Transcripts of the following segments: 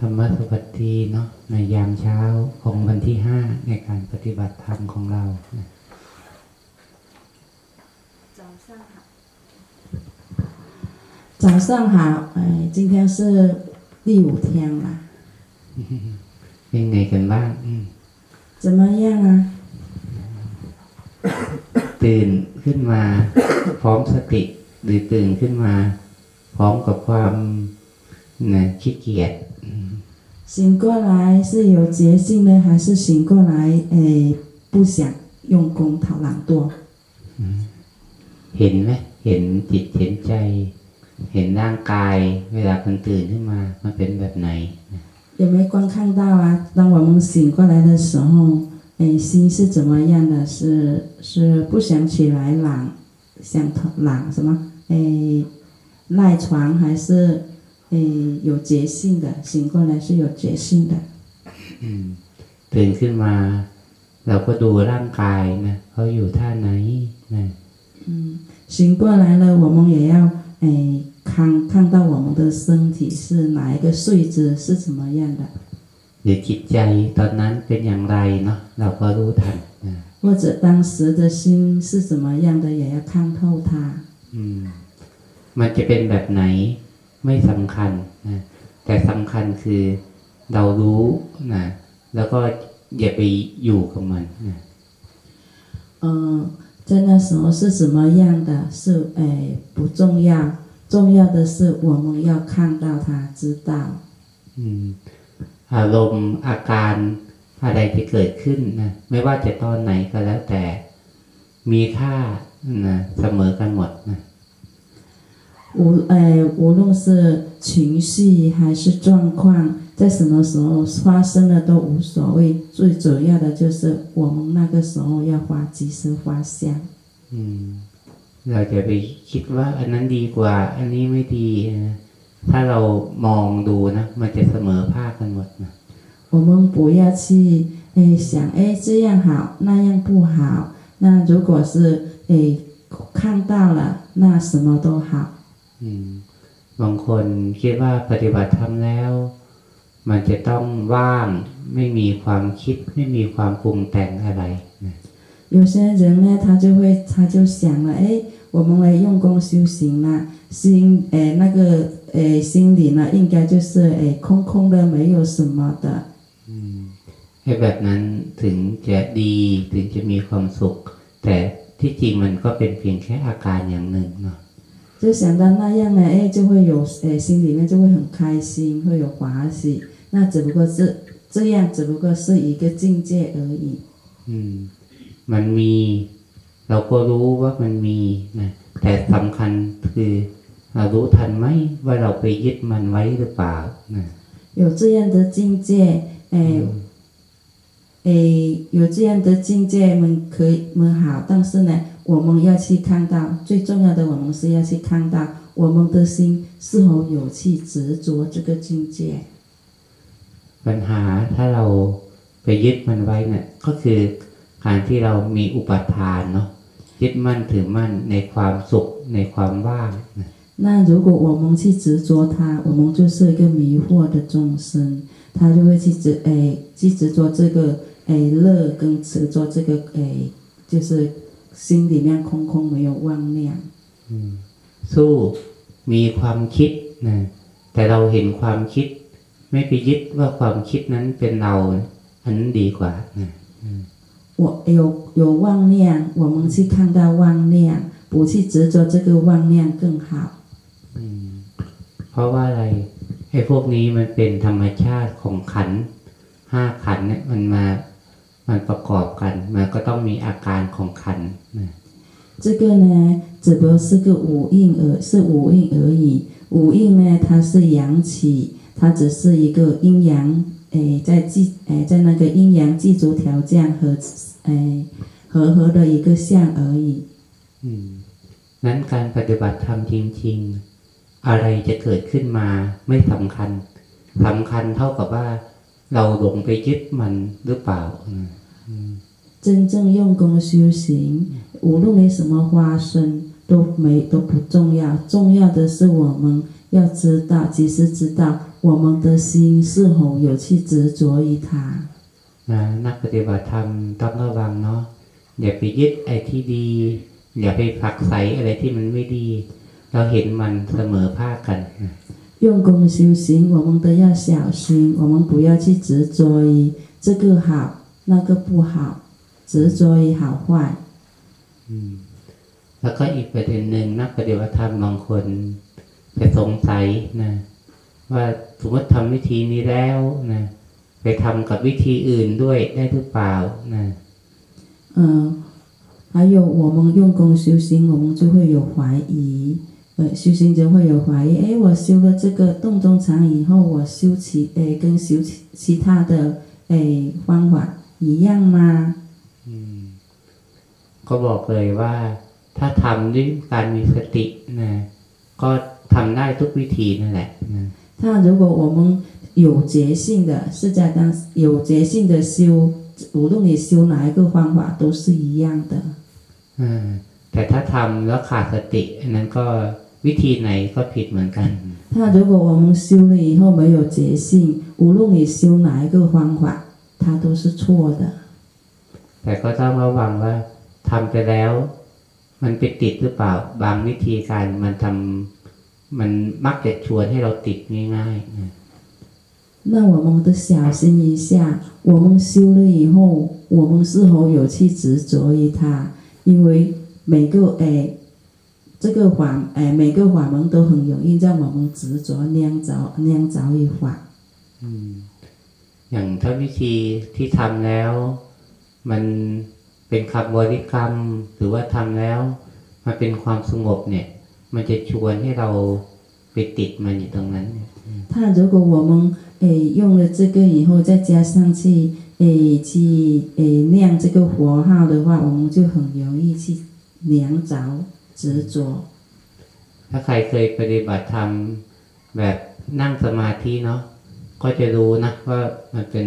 ธรรมสวัสดีเนาะในยามเช้าของวันที่ห้าในการปฏิบัติธรรมของเรานะ 早上好，早上好，哎，今天是第五天了， เป็นไงกันบ้างอืม 怎么样啊？ ตื่นขึ้นมา พร้อมสติ หรือตื่นขึ้นมา พร้อมกับความนะขี้เกียจอืม 醒过来是有觉性呢，还是醒过来哎不想用功讨懒惰？ เห็นไหมเห็นจิตเห็นใจ เห็นร่างกาย เวลามันตื่นขึ้นมา มันเป็นแบบไหนนะ 有没有观看到啊？当我们醒过来的时候， 哎，心是怎么样的？是是不想起来懒，想讨懒什么？哎，赖床还是哎有觉性的？醒过来是有觉性的。 อืมตื่นขึ้นมา เราก็ดูร่างกายนะเขาอยู่ท่าไหนนะ 嗯，醒过来了，我们也要哎看看到我们的身体是哪一个睡姿是怎么样的， หรือจิตใจตอนนั้นเป็นอย่างไรเนาะเราก็รู้ทันนะ 或者当时的心是怎么样的，也要看透它。 อืม มันจะเป็นแบบไหนไม่สำคัญนะแต่สำคัญคือเรารู้นะแล้วก็อย่าไปอยู่กับมันนะ 嗯，在那时候是怎么样的，是哎不重要，重要的是我们要看到它，知道。 อืม อารมณ์อาการอะไรที่เกิดขึ้นนะไม่ว่าจะตอนไหนก็แล้วแต่ มีค่านะเสมอกันหมดนะ 无哎，无论是情绪还是状况，在什么时候发生的都无所谓，最主要的就是我们那个时候要发及时发现。 อืม เราจะไปคิดว่า อันนั้นดีกว่า อันนี้ไม่ดีนะ ถ้าเรามองดูนะมันจะเสมอภาคกันหมดนะ 我们不要去哎想哎这样好那样不好，那如果是哎看到了，那什么都好。 อืม บางคนคิดว่าปฏิบัติธรรมแล้ว มันจะต้องว่าง ไม่มีความคิด ไม่มีความปรุงแต่งอะไรนะ 有些人呢，他就会他就想了，哎，我们来用功修行啦，心哎那个 哎心里呢，应该就是哎空空的，没有什么的。 อืมให้แบบนั้นถึงจะดีถึงจะมีความสุข แต่ที่จริงมันก็เป็นเพียงแค่อาการอย่างหนึ่งเนาะ 就想到那样呢，哎，就会有哎心里面就会很开心，会有欢喜。那只不过是这样，只不过是一个境界而已。 อืม มันมี เราก็รู้ว่ามันมีนะแต่สำคัญคือ เรารู้ทันไหมว่าเราไปยึดมันไว้หรือเปล่านะ 有这样的境界，哎，哎，有这样的境界们可以们好，但是呢，我们要去看到，最重要的，我们是要去看到我们的心是否有去执着这个境界。 ปัญหาถ้าเราไปยึดมันไว้เนี่ยก็คือการที่เรามีอุปทานเนาะยึดมั่นถือมั่นในความสุขในความว่างนะ 那如果我们去执着它，我们就是一个迷惑的众生，他就会去执哎去执着这个哎乐跟执着这个哎，就是心里面空空没有妄念。 สู้มีความคิดนะแต่เราเห็นความคิด ไม่ไปยึดว่าความคิดนั้นเป็นเรา อันนั้นดีกว่านะ 我有有妄念，我们去看到妄念，不去执着这个妄念更好。 อืมเพราะว่าอะไรไอ้พวกนี้มันเป็นธรรมชาติของขันธ์ห้าขันธ์เนี่ยมันมามันประกอบกัน มันก็ต้องมีอาการของขันธ์นะ 这个呢，只不过是个五蕴而是五蕴而已。五蕴呢，它是阳起，它只是一个阴阳，诶，在记诶，在那个阴阳记住条件和诶和合的一个相而已。 อืมนั้นการปฏิบัติธรรมจริง ๆ อะไรจะเกิดขึ้นมาไม่สำคัญสำคัญเท่ากับว่า เราหลงไปยึดมันหรือเปล่านะ 真 真正用功修行，无论你什么发生都没都不重要，重要的是我们要知道，及时知道我们的心是否有去执着于它。 นะนักปฏิบัติธรรมต้องระวังเนาะอย่าไปยึดไอ้ที่ดี อย่าไปผลักไสอะไรที่มันไม่ดี เราเห็นมันเสมอภาคกันนะ 用功修行，我们都要小心，我们不要去执着于这个好，那个不好，执着于好坏。 อืมแล้วก็อีกประเด็นหนึ่งนักปฏิบัติธรรมบางคนจะสงสัยนะว่าสมมติทำวิธีนี้แล้วนะไปทำกับวิธีอื่นด้วยได้หรือเปล่านะ 嗯，还有我们用功修行，我们就会有怀疑， 呃，修行者会有怀疑，诶，我修了这个洞中禅以后，我修其诶跟修其其他的诶方法一样吗？ อืมก็บอกเลยว่า ถ้าทำด้วยการมีสตินะก็ทำได้ทุกวิธีนั่นแหละนะ 他如果我们有觉性的，是在当有觉性的修，无论你修哪一个方法都是一样的。 อ่าแต่ถ้าทำแล้วขาดสติ อันนั้นก็ วิธีไหนก็ผิดเหมือนกัน 他如果我们修了以后没有觉性，无论你修哪一个方法，它都是错的。 แต่ก็ต้องระวังว่าทำไปแล้ว มันไปติดหรือเปล่า บางวิธีการมันทำมันมักจะชวนให้เราติดง่ายๆนะ 那我们得小心一下，我们修了以后，我们是否有去执着于它？因为每个诶， 这个法诶，每个法门都很容易让我们执着酿着酿着于法。 อืมอย่างถ้าวิธีที่ทำแล้ว มันเป็นคำบริกรรม หรือว่าทำแล้ว มันเป็นความสงบเนี่ย มันจะชวนให้เราไปติดมันอยู่ตรงนั้นเนี่ย 它如果我们诶用了这个以后，再加上去诶去诶酿这个佛号的话，我们就很容易去酿着 执着。 ถ้าใครเคยปฏิบัติธรรมแบบนั่งสมาธิเนาะก็จะรู้นะว่ามันเป็น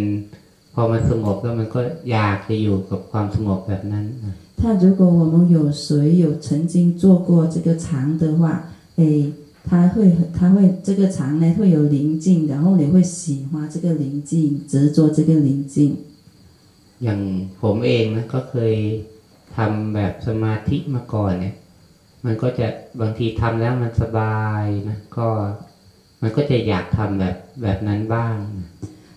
พอมันสงบแล้วมันก็อยากจะอยู่กับความสงบแบบนั้นนะ 他如果我们有谁有曾经做过这个禅的话，诶，他会他会这个禅呢会有宁静，然后你会喜欢这个宁静，执着这个宁静。 อย่างผมเองนะก็เคยทำแบบสมาธิมาก่อนเนี่ย มันก็จะบางทีทำแล้วมันสบายนะก็ มันก็จะอยากทำแบบแบบนั้นบ้างนะ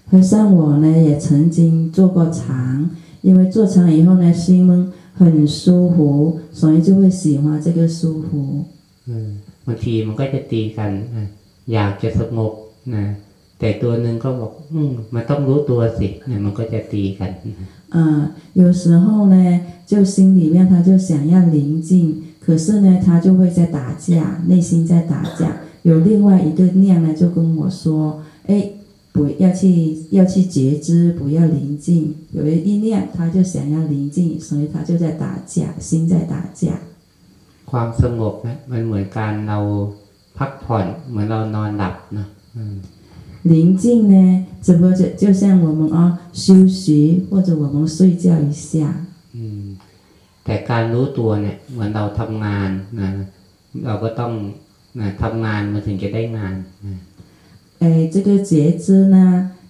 和像我呢，也曾经做过禅，因为做禅以后呢，心们很舒服，所以就会喜欢这个舒服。 เออบางทีมันก็จะตีกันนะอยากจะสงบนะแต่ตัวหนึ่งก็บอก อืมมันต้องรู้ตัวสิเนี่ยมันก็จะตีกันนะ 啊、有时候呢，就心里面他就想要宁静， 可是呢，他就会在打架，内心在打架。有另外一个念呢，就跟我说：“哎，不要去要去觉知，不要宁静。”有一念他就想要宁静，所以他就在打架，心在打架。 ความสงบนะมันเหมือนการเราพักผ่อน เหมือนเรานอนหลับนะอืม 宁静呢，只不过就就像我们啊休息或者我们睡觉一下。 อืมแต่การรู้ตัวเนี่ย เหมือนเราทำงานนะเราก็ต้องนะทำงานมันถึงจะได้งานนะ 哎，这个觉知呢，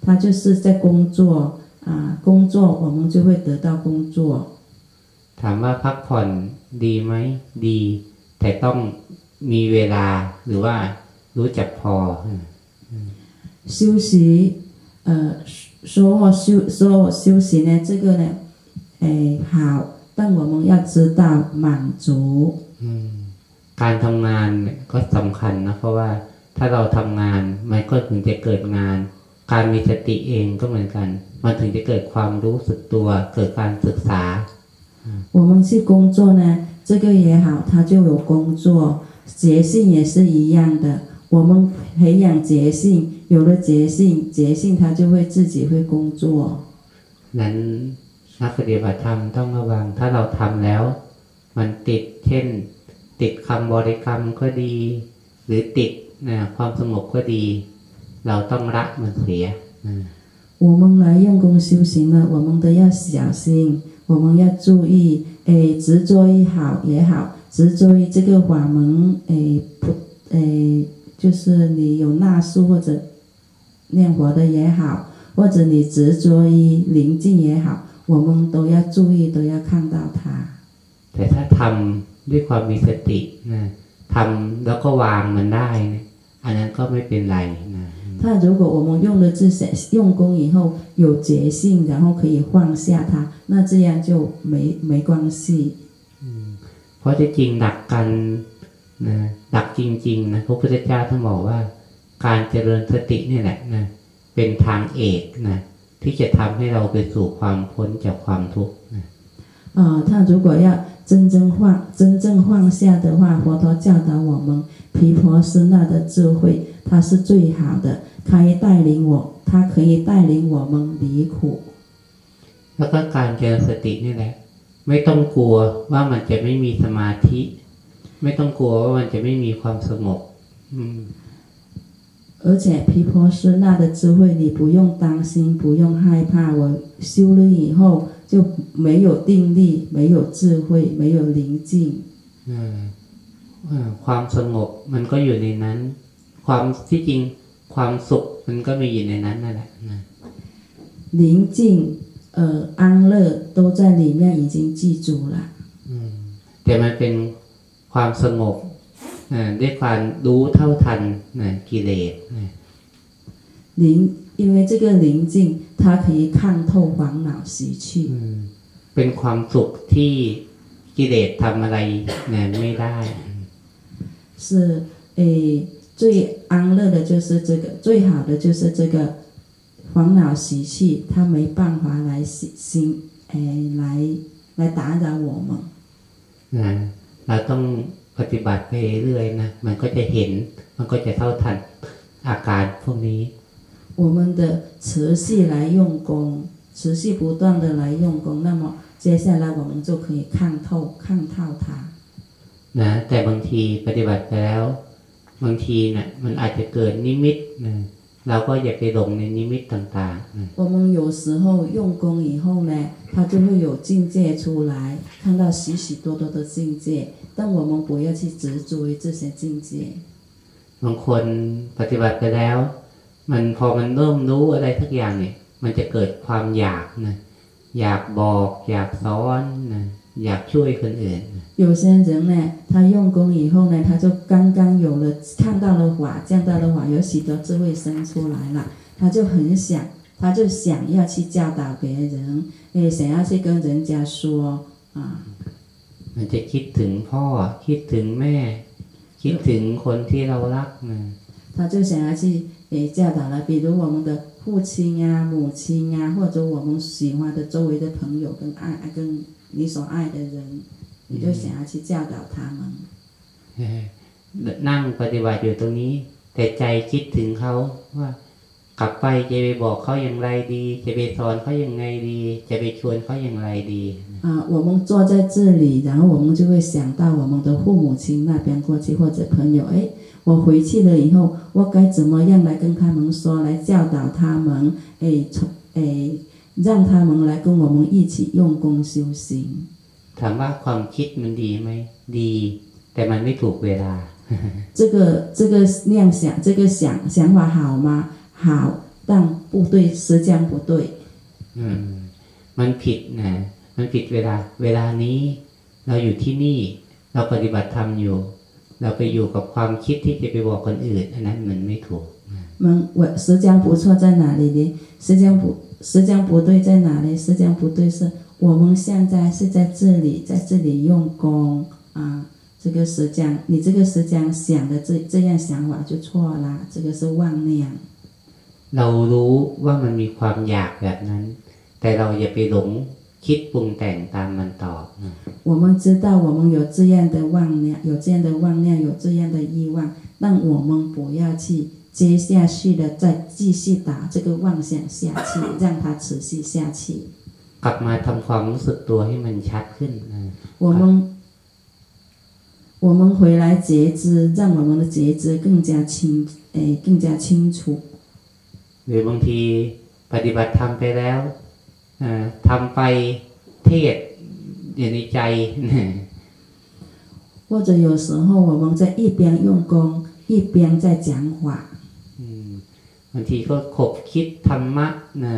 它就是在工作啊，工作我们就会得到工作。 ถามว่าพักผ่อนดีไหมดี แต่ต้องมีเวลาหรือว่ารู้จักพอนะ 休息，呃，说我休说我休息呢，这个呢，哎好， 但我们要知道满足。 อืมการทำงานเนี่ยก็สำคัญนะ เพราะว่าถ้าเราทำงานมันก็ถึงจะเกิดงาน การมีสติเองก็เหมือนกัน มันถึงจะเกิดความรู้สึกตัว เกิดการศึกษา 我们去工作呢，这个也好，它就有工作，觉性也是一样的。我们培养觉性，有了觉性，觉性它就会自己会工作。 นั้น นักปฏิบัติธรรมต้องระวัง ถ้าเราทำแล้ว มันติด เช่น ติดคำบริกรรมก็ดี หรือติดนะความสงบก็ดี เราต้องละมันเสียนะ 我们来用功修行呢，我们都要小心。 我们要注意，诶，执着于好也好，执着于这个法门，诶，不，诶，就是你有纳数或者念佛的也好，或者你执着于临近也好， 我们都要注意，都要看到它。 แต่ถ้าทำด้วยความมีสตินะทำแล้วก็วางมันได้นะอันนั้นก็ไม่เป็นไรนะ 他如果我们用的是用功以后有觉性，然后可以放下它，那这样就没没关系。 เพราะที่จริงหลักกันนะหลักจริง ๆ นะพระพุทธเจ้าท่านบอกว่า การเจริญสตินี่แหละนะเป็นทางเอกนะ ที่จะทำให้เราไปสู่ความพ้นจากความทุกข์นะ 呃，他如果要真正放真正放下的话，佛陀教导我们，毗婆舍那的智慧，它是最好的，可以带领我，它可以带领我们离苦。 แล้วก็การเจริญสตินี่แหละ ไม่ต้องกลัวว่ามันจะไม่มีสมาธิ ไม่ต้องกลัวว่ามันจะไม่มีความสงบ อืม 而且毗婆舍那的智慧，你不用担心，不用害怕。我修了以后就没有定力，没有智慧，没有宁静。 เออเออความสงบมันก็อยู่ในนั้น ความที่จริงความสุขมันก็มีอยู่ในนั้นนั่นแหละนะ 宁静、呃安乐都在里面已经记住了。 อืมแต่มันเป็นความสงบเอ่อ ด้วยการรู้เท่าทันนะกิเลสนะ 宁，因为这个宁静，它可以看透烦恼习气， อืมเป็นความสุขที่กิเลสทำอะไรนะไม่ได้ 是诶最安乐的就是这个，最好的就是这个烦恼习气，它没办法来行行诶来来打扰我们。 นะเราต้อง ปฏิบัติไปเรื่อยๆนะมันก็จะเห็น มันก็จะเท่าทันอาการพวกนี้ 我们的持续来用功，持续不断的来用功，那么接下来我们就可以看透看透它。 นะแต่บางทีปฏิบัติไปแล้ว บางทีนะ่ะมันอาจจะเกิดนิมิตนะ เราก็อย่าไปหลงในนิมิตต่างๆนะ 我们有时候用功以后呢，它就会有境界出来，看到许许多多的境界，但我们不要去执着于这些境界。 บางคนปฏิบัติไปแล้ว มันพอมันเริ่มรู้อะไรสักอย่างเนี่ย มันจะเกิดความอยากนะอยากบอก อยากสอนนะ อยากช่วยคนอื่นนะ 有些人呢，他用功以后呢，他就刚刚有了看到了法，见到了法，有许多智慧生出来了，他就很想，他就想要去教导别人，诶，想要去跟人家说啊， มันจะคิดถึงพ่อ คิดถึงแม่ คิดถึงคนที่เรารักนะ 他就想要去诶教导了，比如我们的父亲呀、母亲呀，或者我们喜欢的周围的朋友跟爱跟 你所爱的人，你就想要去教导他们。 เออนั่งปฏิบัติอยู่ตรงนี้ แต่ใจคิดถึงเขาว่า กลับไปจะไปบอกเขาอย่างไรดี จะไปสอนเขาอย่างไงดี จะไปชวนเขาอย่างไรดี 啊，我们坐在这里，然后我们就会想到我们的父母亲那边过去，或者朋友，哎，我回去了以后，我该怎么样来跟他们说，来教导他们，哎，从哎， 让他们来跟我们一起用功修行。 ถามว่าความคิดมันดีไหม ดี แต่มันไม่ถูกเวลา 这个这个念想，这个想想法好吗？好，但不对，时间不对。 อืม มันผิดนะ มันผิดเวลา เวลานี้ เราอยู่ที่นี่ เราปฏิบัติธรรมอยู่ เราไปอยู่กับความคิดที่จะไปบอกคนอื่น อันนั้นมันไม่ถูก 们我时间不错在哪里呢？时间不 时间不对在哪里？时间不对是我们现在是在这里，在这里用功啊。这个时间，你这个时间想的这这样想法就错啦，这个是妄念。 เรารู้ว่ามันมีความอยากแบบนั้น แต่เราอย่าไปหลงคิดปรุงแต่งตามมันต่อนะ 我们知道我们有这样的妄念，有这样的妄念，有这样的欲望，但我们不要去 接下去的再继续打这个妄想下去，让它持续下去。 กลับมาทำความรู้สึกตัวให้มันชัดขึ้นนะ 我们我们回来觉知，让我们的觉知更加清，诶，更加清楚。 หรือบางทีปฏิบัติทำไปแล้วเอ่อทำไป เทศอยู่ในใจ 或者有时候我们在一边用功，一边在讲法。 อืมบางทีก็ขบคิดธรรมะนะ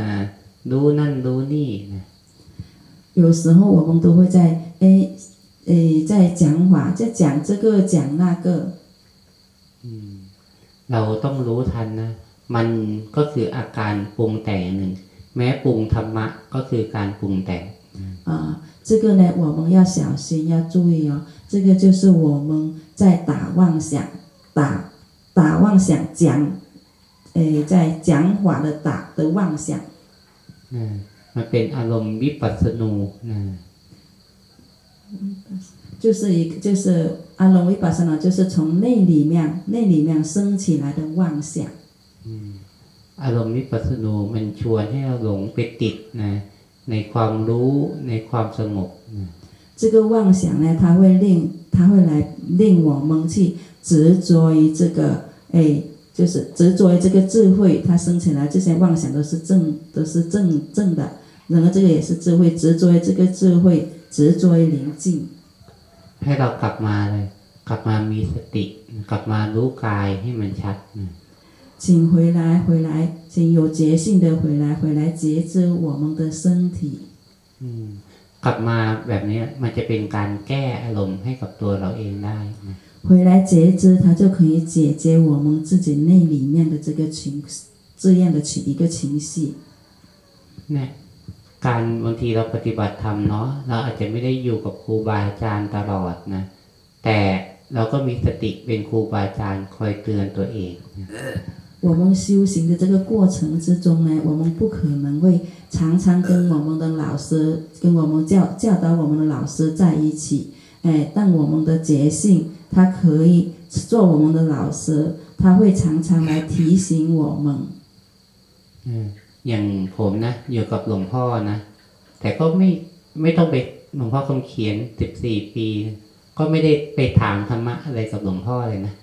รู้นั่นรู้นี่นะ 有时候我们都会在诶诶在讲法，在讲这个讲那个。 อืมเราต้องรู้ทันนะ มันก็คืออาการปรุงแต่งหนึ่ง แม้ปรุงธรรมะก็คือการปรุงแต่ง 啊，这个呢，我们要小心，要注意哦。这个就是我们在打妄想，打打妄想讲， 诶，在讲法的打的妄想， นะมันเป็นอารมณ์วิปัสสนูนะ 就是一个就是阿隆维巴萨呢，就是从内里面内里面升起来的妄想。 อารมณ์วิปัสสนูมันชวนให้เราหลงไปติดนะในความรู้ในความสงบนะ 这个妄想呢，它会令它会来令我们去执着于这个，哎， 就是执着于这个智慧，它生起来这些妄想都是正，都是正正的。然后这个也是智慧，执着于这个智慧，执着于宁静。 ให้เรากลับมาเลย กลับมามีสติ กลับมารู้กายให้มันชัดนะ 请回来，回来，请有觉性的回来，回来觉知我们的身体。 อืมกลับมาแบบนี้มันจะเป็นการแก้อารมณ์ให้กับตัวเราเองได้นะ 回来觉知，它就可以解决我们自己内里面的这个情，这样的情一个情绪。 เนี่ยการบางทีเราปฏิบัติธรรมเนาะเราอาจจะไม่ได้อยู่กับครูบาอาจารย์ตลอดนะ แต่เราก็มีสติเป็นครูบาอาจารย์คอยเตือนตัวเองนะ 我们修行的这个过程之中呢，我们不可能会常常跟我们的老师、跟我们教教导我们的老师在一起。 哎，但我们的觉性，它可以做我们的老师，他会常常来提醒我们。 อืมอย่างผมนะอยู่กับหลวงพ่อนะ แต่ก็ไม่ไม่ต้องไปหลวงพ่อคำเขียนสิบสี่ปี ก็ไม่ได้ไปถามธรรมะอะไรกับหลวงพ่อเลยนะ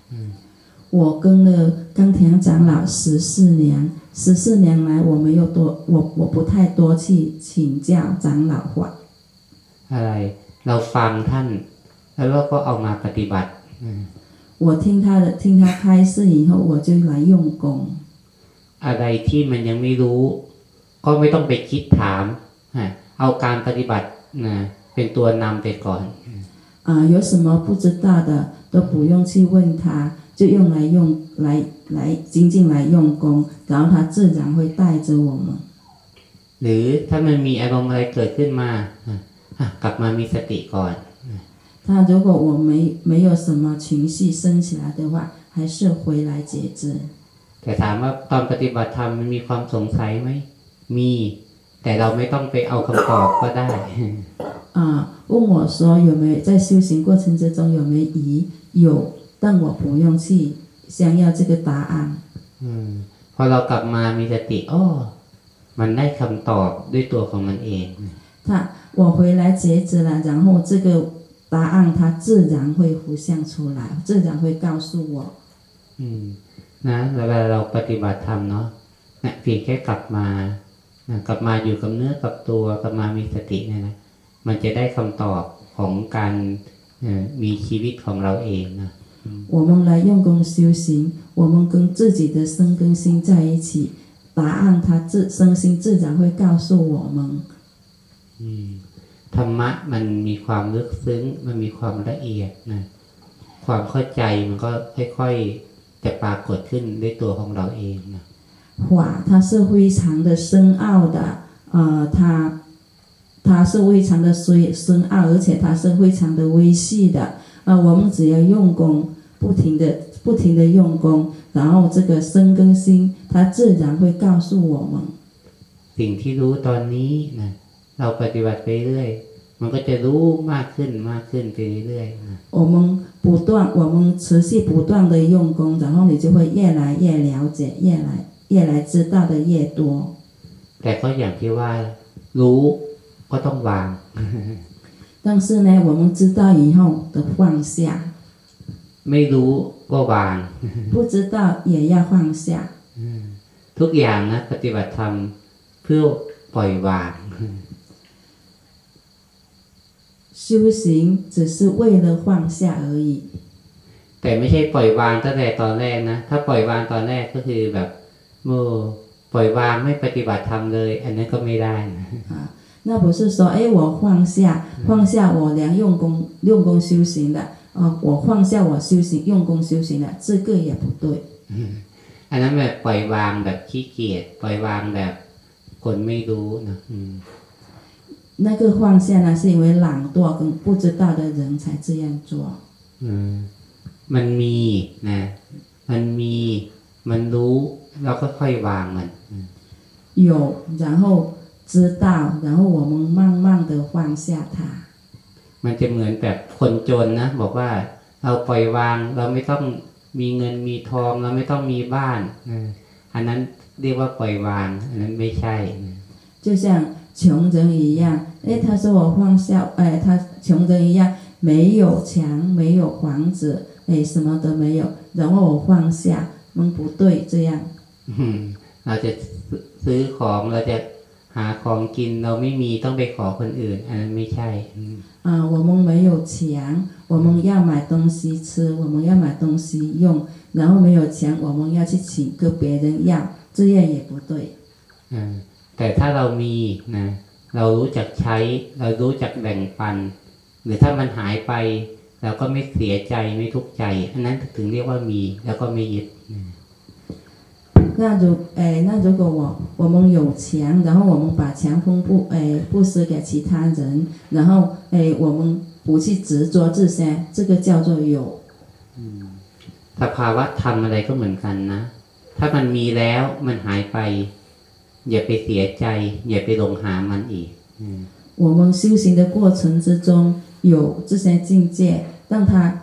我跟了冈田长老十四年，十四年来我没有多，我我不太多去请教长老话。 อะไร เราฟังท่าน แล้วเราก็เอามาปฏิบัติ 我听他的，听他开示以后，我就来用功。 อะไรที่มันยังไม่รู้ ก็ไม่ต้องไปคิดถามฮะเอาการปฏิบัตินะเป็นตัวนำไปก่อน 啊、有什么不知道的都不用去问他，就用来用来来精进来用功，然后他自然会带着我们。 หรือถ้ามันมีอารมณ์อะไรเกิดขึ้นมาอ่ะอ่ะกลับมามีสติก่อน 他如果我没没有什么情绪升起来的话，还是回来觉知。 แต่ถามว่าตอนปฏิบัติธรรมมันมีความสงสัยไหม มี แต่เราไม่ต้องไปเอาคำตอบก็ได้ 啊、问我说有没有在修行过程之中有没有疑？有，但我不用去想要这个答案。 อืมพอเรากลับมามีสติอ้อมันได้คำตอบด้วยตัวของมันเอง 他我回来觉知了，然后这个 答案它自然会浮现出来，自然会告诉我。 อืมนะแล้วเวลาเราปฏิบัติธรรมเนาะนะเพียงแค่กลับมานะกลับมาอยู่กับเนื้อกับตัวกลับมามีสติเนี่ยนะมันจะได้คำตอบของการเอ่อมีชีวิตของเราเองนะ 我们来用功修行，我们跟自己的身跟心在一起，答案它自身心自然会告诉我们。 อืม ธรรมะมันมีความลึกซึ้ง มันมีความละเอียดนะความเข้าใจมันก็ค่อยๆจะปรากฏขึ้นด้วยตัวของเราเองนะ 法它是非常的深奥的，呃，它它是非常的深深奥，而且它是非常的微细的。呃，我们只要用功，不停的不停的用功，然后这个身跟心，它自然会告诉我们。 สิ่งที่รู้ตอนนี้นะ เราปฏิบัติไปเรื่อย มันก็จะรู้มากขึ้นมากขึ้นไปเรื่อยๆนะ 我们不断，我们持续不断的用功，然后你就会越来越了解，越来越来知道的越多。 แต่ก็อย่างที่ว่า รู้ก็ต้องวาง 但是呢，我们知道以后的放下， ไม่รู้ก็วาง 不知道也要放下。 ทุกอย่างนะปฏิบัติธรรมเพื่อปล่อยวาง 修行只是为了放下而已。 แต่ไม่ใช่ปล่อยวางตั้งแต่ตอนแรกนะ ถ้าปล่อยวางตอนแรกก็คือแบบโมปล่อยวางไม่ปฏิบัติธรรมเลย อันนั้นก็ไม่ได้นะ 啊，那不是说，哎，我放下，放下我良用功用功修行的，啊，我放下我修行用功修行的，这个也不对。 อันนั้นแบบปล่อยวางแบบขี้เกียจปล่อยวางแบบคนไม่รู้นะอืม 那个放下呢，是因为懒惰跟不知道的人才这样做。 อืมมันมีนะ มันมี มันรู้เราก็ค่อยวางมัน 有，然后知道，然后我们慢慢的放下它。 มันจะเหมือนแบบคนจนนะ บอกว่าเราปล่อยวาง เราไม่ต้องมีเงินมีทอง เราไม่ต้องมีบ้านนะอันนั้นเรียกว่าปล่อยวาง อันนั้นไม่ใช่นะ 就像 穷人一样，哎，他说我放下，哎，他穷人一样，没有墙，没有房子，哎，什么都没有，然后我放下，嗯，不对，这样。 อืมเราจะซื้อของเราจะหาของกิน เราไม่มีต้องไปขอคนอื่น อันนั้นไม่ใช่อืม 啊，我们没有墙，我们要买东西吃，我们要买东西用，然后没有钱，我们要去请跟别人要，这样也不对。 อ่า แต่ถ้าเรามีนะ เรารู้จักใช้ เรารู้จักแบ่งปัน หรือถ้ามันหายไป เราก็ไม่เสียใจไม่ทุกข์ใจ อันนั้นถึงเรียกว่ามี แล้วก็ไม่ยึด 那如哎，那如果我我们有钱，然后我们把钱分布哎布施给其他人，然后哎我们不去执着这些，这个叫做有。 สภาวะธรรมอะไรก็เหมือนกันนะ ถ้ามันมีแล้วมันหายไป อย่าไปเสียใจ อย่าไปหลงหามันอีก 我们修行的过程之中有这些境界，让它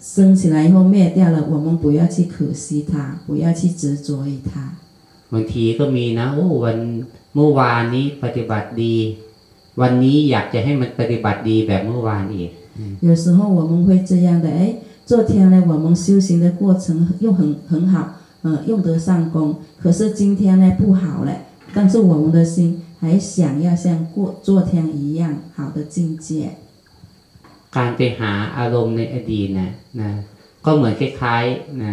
升起来以后灭掉了，我们不要去可惜它，不要去执着于它。 บางทีก็มีนะโอ้วันเมื่อวานนี้ปฏิบัติดี วันนี้อยากจะให้มันปฏิบัติดีแบบเมื่อวานอีก 有时候我们会这样的，哎，昨天呢，我们修行的过程又很很好，呃，用得上功，可是今天呢不好了， 但是我们的心还想要像过昨天一样好的境界。 การไปหาอารมณ์ในอดีตนะนะก็เหมือนคล้ายๆนะ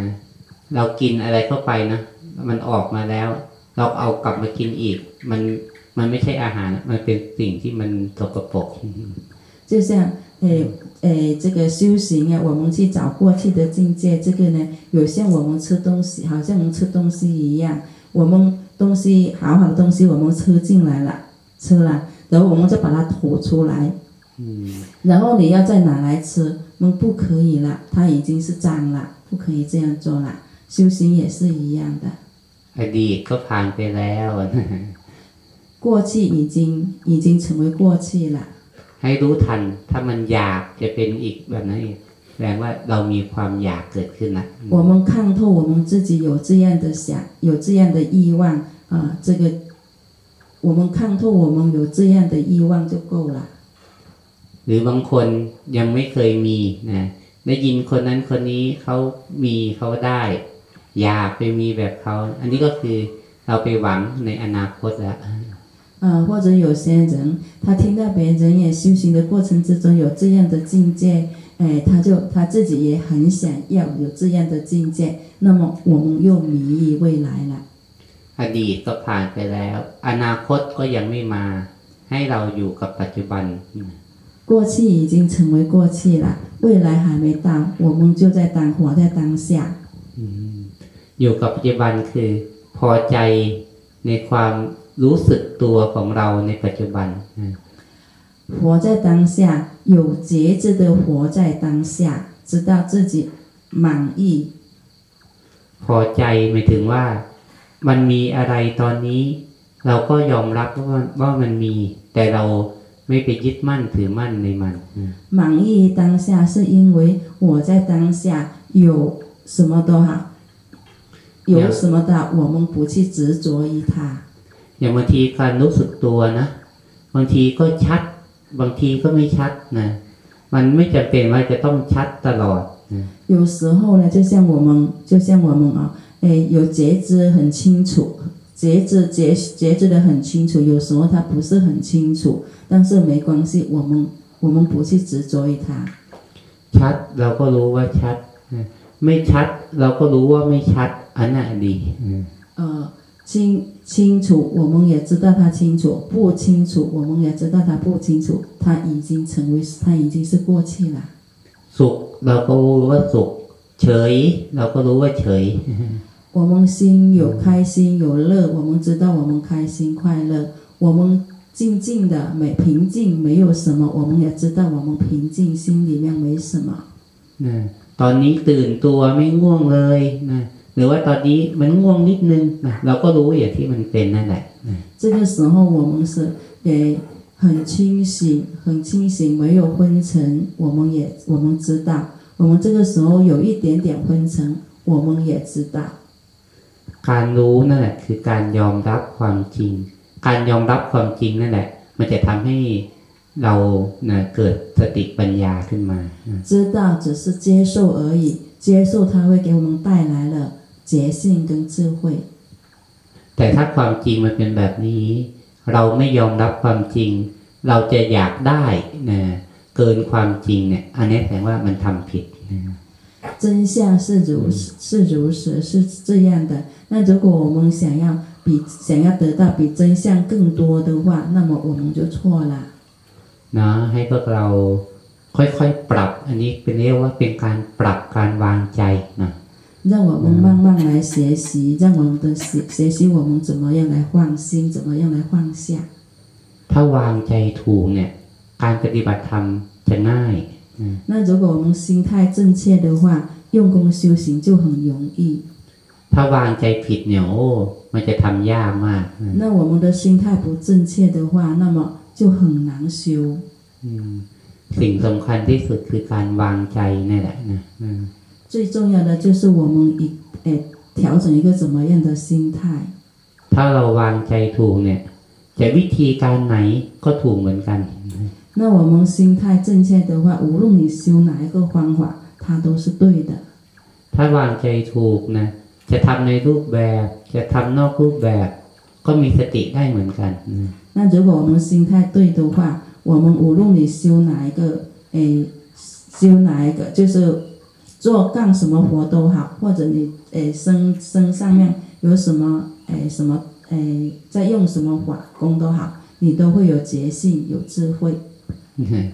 เรากินอะไรเข้าไปนะมันออกมาแล้ว เราเอากลับมากินอีก มันมันไม่ใช่อาหาร มันเป็นสิ่งที่มันสกปรก 就像诶诶，这个修行啊，我们去找过去的境界，这个呢，有像我们吃东西，好像我们吃东西一样，我们 东西好好的东西我们吃进来了，吃了，然后我们就把它吐出来， อืม 然后你要再拿来吃，我们不可以了，它已经是脏了，不可以这样做了。修行也是一样的， อดีตก็ผ่านไปแล้ว 过去已经已经成为过去了。 ให้รู้ทัน ถ้ามันอยากจะเป็นอีกแบบนั้นอีกแส ดงว่าเรามีความอยากเกิดขึ้นละ 我们看透我们自己有这样的想，有这样的欲望啊、这个我们看透我们有这样的欲望就够了。 หรือบางคนยังไม่เคยมีนะได้ยินคนนั้นคนนี้เขามีเขาได้ อยากไปมีแบบเขา อันนี้ก็คือเราไปหวังในอนาคตแล้ว 啊、或者有些人他听到别人也修行的过程之中有这样的境界， 哎，他就他自己也很想要有这样的境界，那么我们又迷于未来了。 อดีตก็ผ่านไปแล้ว อนาคตก็ยังไม่มา ให้เราอยู่กับปัจจุบัน 过去已经成为过去了，未来还没到，我们就在当活在当下。 อืมอยู่กับปัจจุบันคือ พอใจในความรู้สึกตัวของเราในปัจจุบันนะ 活在当下， 有节制的活在当下，知道自己满意。 พอใจหมายถึงว่า มันมีอะไรตอนนี้ เราก็ยอมรับว่าว่ามันมี แต่เราไม่ไปยึดมั่นถือมั่นในมันอืม 满意当下，是因为我在当下有什么都好，有什么的好，我们不去执着于它。 อย่างบางทีการรู้สึกตัวนะ บางทีก็ชัด บางทีก็ไม่ชัดนะ มันไม่จำเป็นว่าจะต้องชัดตลอดนะ 有时候呢，就像我们，就像我们啊，哎，有觉知很清楚，觉知觉觉知的很清楚，有时候它不是很清楚，但是没关系，我们 我们不去执着于它。 ชัดเราก็รู้ว่าชัดนะไม่ชัด เราก็รู้ว่าไม่ชัด อันน่ะดีอืม 呃， 清清楚，我们也知道它清楚；不清楚，我们也知道它不清楚。它已经成为，它已经是过去了。 สุขเราก็รู้ว่าสุข เฉย เราก็รู้ว่าเฉย 我们心有开心有乐，我们知道我们开心快乐。我们静静的没平静，没有什么，我们也知道我们平静，心里面没什么。 นะตอนนี้ตื่นตัวไม่ง่วงเลยนะ หรือว่าตอนนี้มันง่วงนิดนึงนะเราก็รู้อย่างที่มันเป็นนั่นแหละนะ 这个时候我们是也很清醒，很清醒，没有昏沉。我们也我们知道，我们这个时候有一点点昏沉，我们也知道。 การรู้นั่นแหละคือการยอมรับความจริง การยอมรับความจริงนั่นแหละ มันจะทำให้เรานะเกิดสติปัญญาขึ้นมานะ 知道只是接受而已，接受它会给我们带来了 觉性跟智慧。แต่ถ้าความจริงมันเป็นแบบนี้ เราไม่ยอมรับความจริง เราจะอยากได้นะเกินความจริงเนี่ยอันนี้แสดงว่ามันทำผิดนะ真相是如是如实是这样的。那如果我们想要比想要得到比真相更多的话，那么我们就错了。นะให้พวกเราค่อยๆปรับ อันนี้เป็นเรียกว่าเป็นการปรับการวางใจนะ 让我们慢慢来学习，让我们的学学习我们怎么样来放心，怎么样来放下。 ถ้าวางใจถูกเนี่ย การปฏิบัติธรรมจะง่าย 那如果我们心态正确的话，用功修行就很容易。 ถ้าวางใจผิดเนี่ยโอ้ มันจะทำยากมากนะ 那我们的心态不正确的话，那么就很难修。 อืมสิ่งสำคัญที่สุดคือการวางใจนี่แหละนะอืม 最重要的就是我们一诶调整一个怎么样的心态。 ถ้าเราวางใจถูกเนี่ย จะวิธีการไหนก็ถูกเหมือนกัน 那我们心态正确的话，无论你修哪一个方法，它都是对的。 ถ้าวางใจถูกนะ จะทำในรูปแบบ จะทำนอกรูปแบบ ก็มีสติได้เหมือนกันนะ 那如果我们心态对的话，我们无论你修哪一个，诶，修哪一个，就是 做干什么活都好，或者你诶身身上面有什么诶什么诶在用什么法功都好，你都会有觉性，有智慧。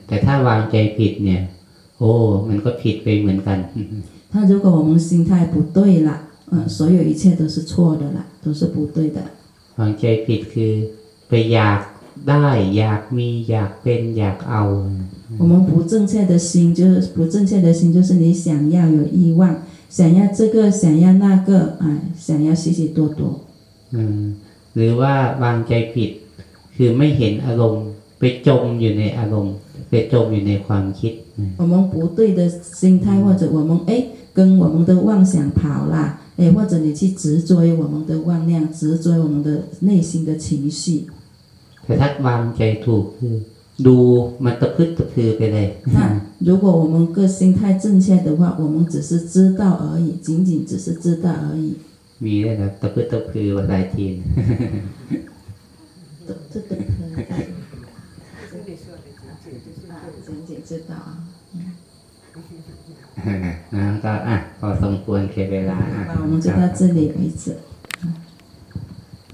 แต่ถ้าวางใจผิดเนี่ย โอ้ มันก็ผิดไปเหมือนกัน 那如果我们心态不对了，嗯，所有一切都是错的了，都是不对的。 วางใจผิดคือ ไปอยาก ได้ อยากมี อยากเป็น อยากเอา 我们不正确的心，就是不正确的心，就是你想要有欲望，想要这个，想要那个，哎，想要许许多多。 อืมหรือว่าวางใจผิด คือไม่เห็นอารมณ์ ไปจมอยู่ในอารมณ์ ไปจมอยู่ในความคิดนะ 我们不对的心态，或者我们哎跟我们的妄想跑啦，哎，或者你去执着于我们的妄念，执着于我们的内心的情绪。 แต่ถ้าวางใจถูกคือ ดูมันตะพึดตะพือไปเลย 那如果我们个心态正确的话，我们只是知道而已，仅仅只是知道而已。 มีด้วยนะตะพึดตะพือภาษาจีน 这这个仅仅知道啊。 นะก็อ่ะพอสมควรเคเวลาอ่ะ 好，我们就到这里为止。